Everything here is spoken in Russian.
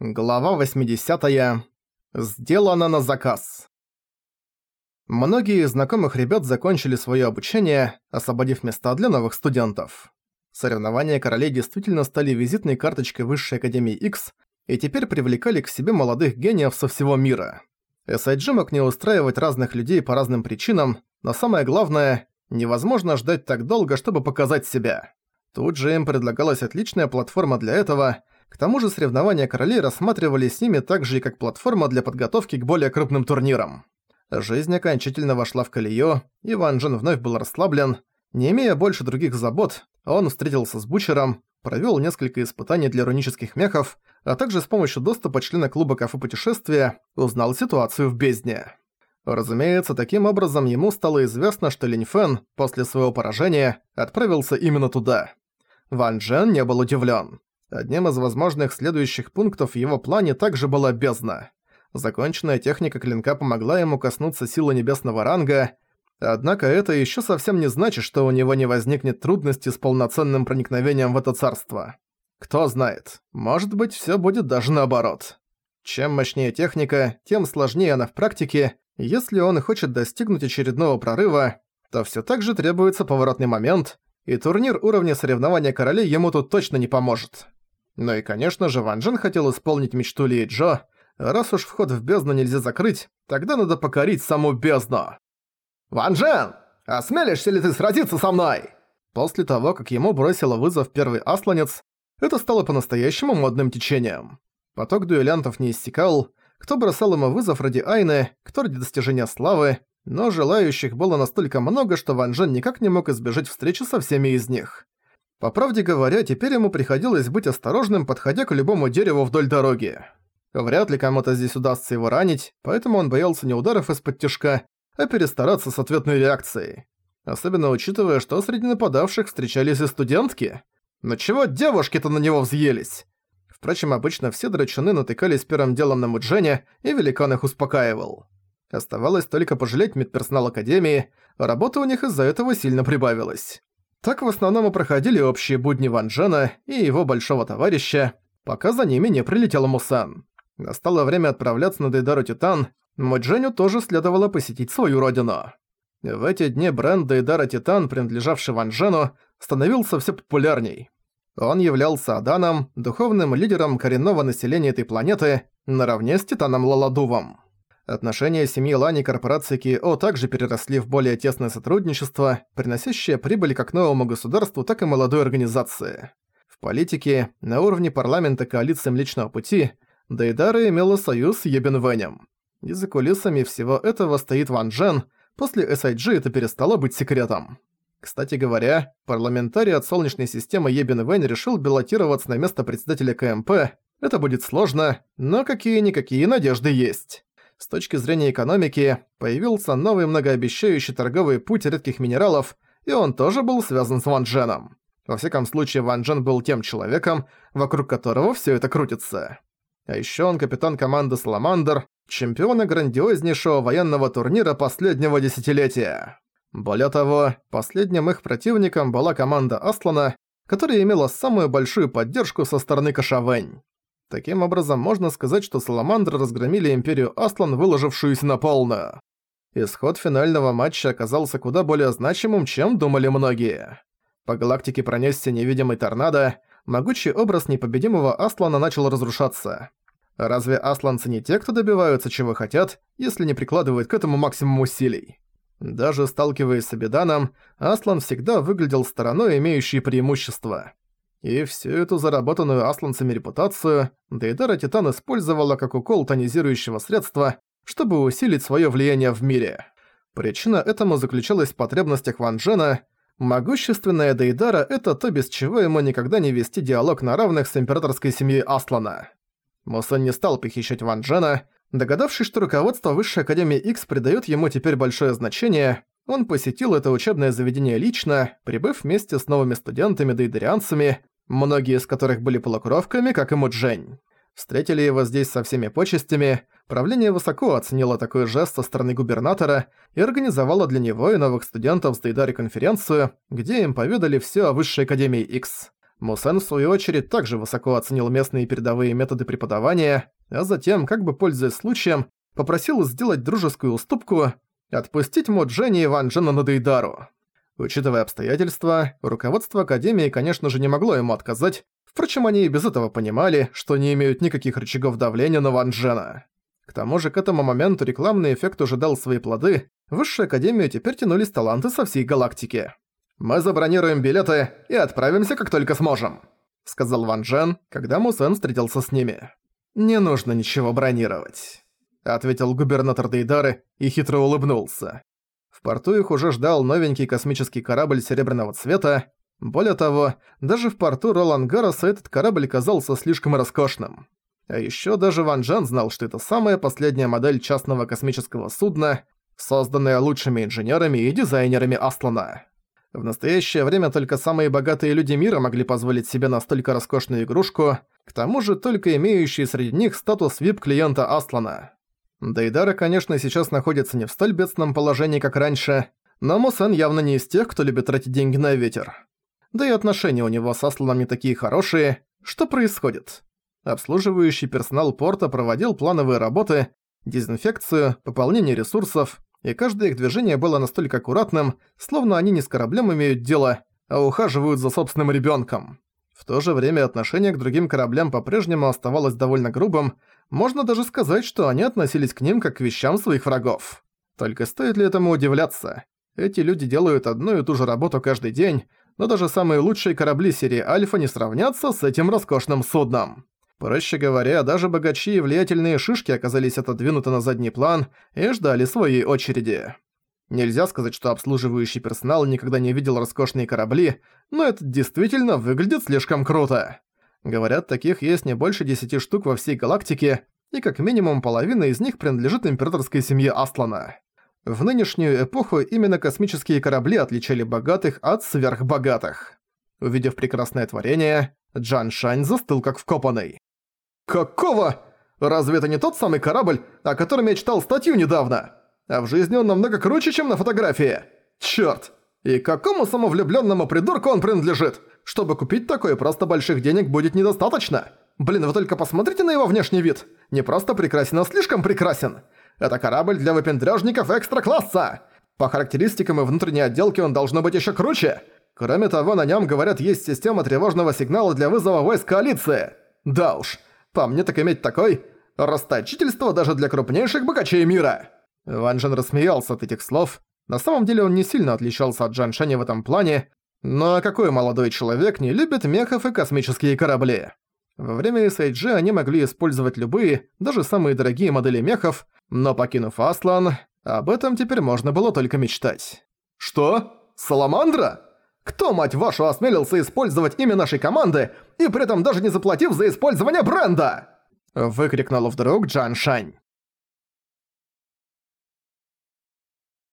Глава 80. -я. Сделано на заказ. Многие из знакомых ребят закончили свое обучение, освободив места для новых студентов. Соревнования королей действительно стали визитной карточкой Высшей Академии X и теперь привлекали к себе молодых гениев со всего мира. SIG мог не устраивать разных людей по разным причинам, но самое главное, невозможно ждать так долго, чтобы показать себя. Тут же им предлагалась отличная платформа для этого – к тому же соревнования королей рассматривались ими так же и как платформа для подготовки к более крупным турнирам. Жизнь окончательно вошла в колею, и Ван Джен вновь был расслаблен. Не имея больше других забот, он встретился с Бучером, провёл несколько испытаний для рунических мехов, а также с помощью доступа члена клуба кафе путешествия узнал ситуацию в бездне. Разумеется, таким образом ему стало известно, что Линь Фэн после своего поражения отправился именно туда. Ван Джен не был удивлен. Одним из возможных следующих пунктов в его плане также была бездна. Законченная техника клинка помогла ему коснуться силы небесного ранга, однако это еще совсем не значит, что у него не возникнет трудности с полноценным проникновением в это царство. Кто знает, может быть, все будет даже наоборот. Чем мощнее техника, тем сложнее она в практике. Если он хочет достигнуть очередного прорыва, то все так же требуется поворотный момент, и турнир уровня соревнования королей ему тут точно не поможет. Ну и, конечно же, Ван Джен хотел исполнить мечту Ли Джо. Раз уж вход в бездну нельзя закрыть, тогда надо покорить саму бездну. «Ван Джен, осмелишься ли ты сразиться со мной?» После того, как ему бросила вызов первый асланец, это стало по-настоящему модным течением. Поток дуэлянтов не истекал, кто бросал ему вызов ради Айны, кто ради достижения славы, но желающих было настолько много, что Ван Джен никак не мог избежать встречи со всеми из них. По правде говоря, теперь ему приходилось быть осторожным, подходя к любому дереву вдоль дороги. Вряд ли кому-то здесь удастся его ранить, поэтому он боялся не ударов из-под тяжка, а перестараться с ответной реакцией. Особенно учитывая, что среди нападавших встречались и студентки. Но чего девушки-то на него взъелись? Впрочем, обычно все драчуны натыкались первым делом на Муджене, и великан их успокаивал. Оставалось только пожалеть медперсонал Академии, работа у них из-за этого сильно прибавилась. Так в основном и проходили общие будни Ван Джена и его большого товарища, пока за ними не прилетел Мусан. Настало время отправляться на Дейдару Титан, Мудженю тоже следовало посетить свою родину. В эти дни бренд Дейдара Титан, принадлежавший Ван Джену, становился все популярней. Он являлся Аданом, духовным лидером коренного населения этой планеты, наравне с Титаном Лаладувом. Отношения семьи Лани и корпорации Кио также переросли в более тесное сотрудничество, приносящее прибыль как новому государству, так и молодой организации. В политике, на уровне парламента коалиции Млечного Пути, Дейдара имела союз с Ебенвенем. И за кулисами всего этого стоит Ван Джен, после SIG это перестало быть секретом. Кстати говоря, парламентарий от Солнечной системы Ебен Вэнь решил баллотироваться на место председателя КМП. Это будет сложно, но какие-никакие надежды есть. С точки зрения экономики, появился новый многообещающий торговый путь редких минералов, и он тоже был связан с Ван Дженом. Во всяком случае, Ван Джен был тем человеком, вокруг которого все это крутится. А еще он капитан команды «Саламандр», чемпиона грандиознейшего военного турнира последнего десятилетия. Более того, последним их противником была команда Аслана, которая имела самую большую поддержку со стороны Кашавэнь. Таким образом, можно сказать, что Саламандры разгромили Империю Аслан, выложившуюся на полную. Исход финального матча оказался куда более значимым, чем думали многие. По галактике пронесся невидимый торнадо, могучий образ непобедимого Аслана начал разрушаться. Разве асланцы не те, кто добиваются чего хотят, если не прикладывают к этому максимум усилий? Даже сталкиваясь с Абиданом, Аслан всегда выглядел стороной, имеющей преимущество. И всю эту заработанную асланцами репутацию Дейдара Титан использовала как укол тонизирующего средства, чтобы усилить свое влияние в мире. Причина этому заключалась в потребностях Ван Джена. Могущественная Дейдара – это то, без чего ему никогда не вести диалог на равных с императорской семьей Аслана. Мусэн не стал похищать Ван Джена. Догадавшись, что руководство Высшей Академии X придает ему теперь большое значение, он посетил это учебное заведение лично, прибыв вместе с новыми студентами-дейдарианцами, многие из которых были полукровками, как и Муджень. Встретили его здесь со всеми почестями, правление высоко оценило такой жест со стороны губернатора и организовало для него и новых студентов с Дейдари конференцию, где им поведали все о Высшей Академии X. Мусен, в свою очередь, также высоко оценил местные передовые методы преподавания, а затем, как бы пользуясь случаем, попросил сделать дружескую уступку отпустить Мо Дженни и Ван Джена на Дейдару. Учитывая обстоятельства, руководство Академии, конечно же, не могло ему отказать, впрочем, они и без этого понимали, что не имеют никаких рычагов давления на Ван Джена. К тому же к этому моменту рекламный эффект уже дал свои плоды, в Высшую Академию теперь тянулись таланты со всей галактики. «Мы забронируем билеты и отправимся, как только сможем», — сказал Ван Джен, когда Мусен встретился с ними. «Не нужно ничего бронировать», — ответил губернатор Дейдары и хитро улыбнулся. Порту их уже ждал новенький космический корабль серебряного цвета. Более того, даже в порту Ролангароса этот корабль казался слишком роскошным. А ещё даже Ван Джен знал, что это самая последняя модель частного космического судна, созданная лучшими инженерами и дизайнерами Аслана. В настоящее время только самые богатые люди мира могли позволить себе настолько роскошную игрушку, к тому же только имеющие среди них статус VIP-клиента Аслана. Дейдара, конечно, сейчас находится не в столь бедственном положении, как раньше, но Мусан явно не из тех, кто любит тратить деньги на ветер. Да и отношения у него с Асланом не такие хорошие. Что происходит? Обслуживающий персонал порта проводил плановые работы, дезинфекцию, пополнение ресурсов, и каждое их движение было настолько аккуратным, словно они не с кораблем имеют дело, а ухаживают за собственным ребенком. В то же время отношение к другим кораблям по-прежнему оставалось довольно грубым, можно даже сказать, что они относились к ним как к вещам своих врагов. Только стоит ли этому удивляться? Эти люди делают одну и ту же работу каждый день, но даже самые лучшие корабли серии Альфа не сравнятся с этим роскошным судном. Проще говоря, даже богачи и влиятельные шишки оказались отодвинуты на задний план и ждали своей очереди. Нельзя сказать, что обслуживающий персонал никогда не видел роскошные корабли, но это действительно выглядит слишком круто. Говорят, таких есть не больше десяти штук во всей галактике, и как минимум половина из них принадлежит императорской семье Аслана. В нынешнюю эпоху именно космические корабли отличали богатых от сверхбогатых. Увидев прекрасное творение, Джан Шань застыл как вкопанный. «Какого? Разве это не тот самый корабль, о котором я читал статью недавно? А в жизни он намного круче, чем на фотографии. Чёрт! И какому самовлюблённому придурку он принадлежит? Чтобы купить такое, просто больших денег будет недостаточно. Блин, вы только посмотрите на его внешний вид. Не просто прекрасен, а слишком прекрасен. Это корабль для выпендрёжников экстра-класса. По характеристикам и внутренней отделке он должно быть ещё круче. Кроме того, на нём, говорят, есть система тревожного сигнала для вызова войск коалиции. Да уж, по мне так иметь такой – расточительство даже для крупнейших богачей мира!» Ван Джен рассмеялся от этих слов. На самом деле он не сильно отличался от Джан Шэня в этом плане, но какой молодой человек не любит мехов и космические корабли? Во время SIG они могли использовать любые, даже самые дорогие модели мехов, но покинув Аслан, об этом теперь можно было только мечтать. «Что? Саламандра? Кто, мать вашу, осмелился использовать имя нашей команды и при этом даже не заплатив за использование бренда?» Выкрикнул вдруг Джан Шань.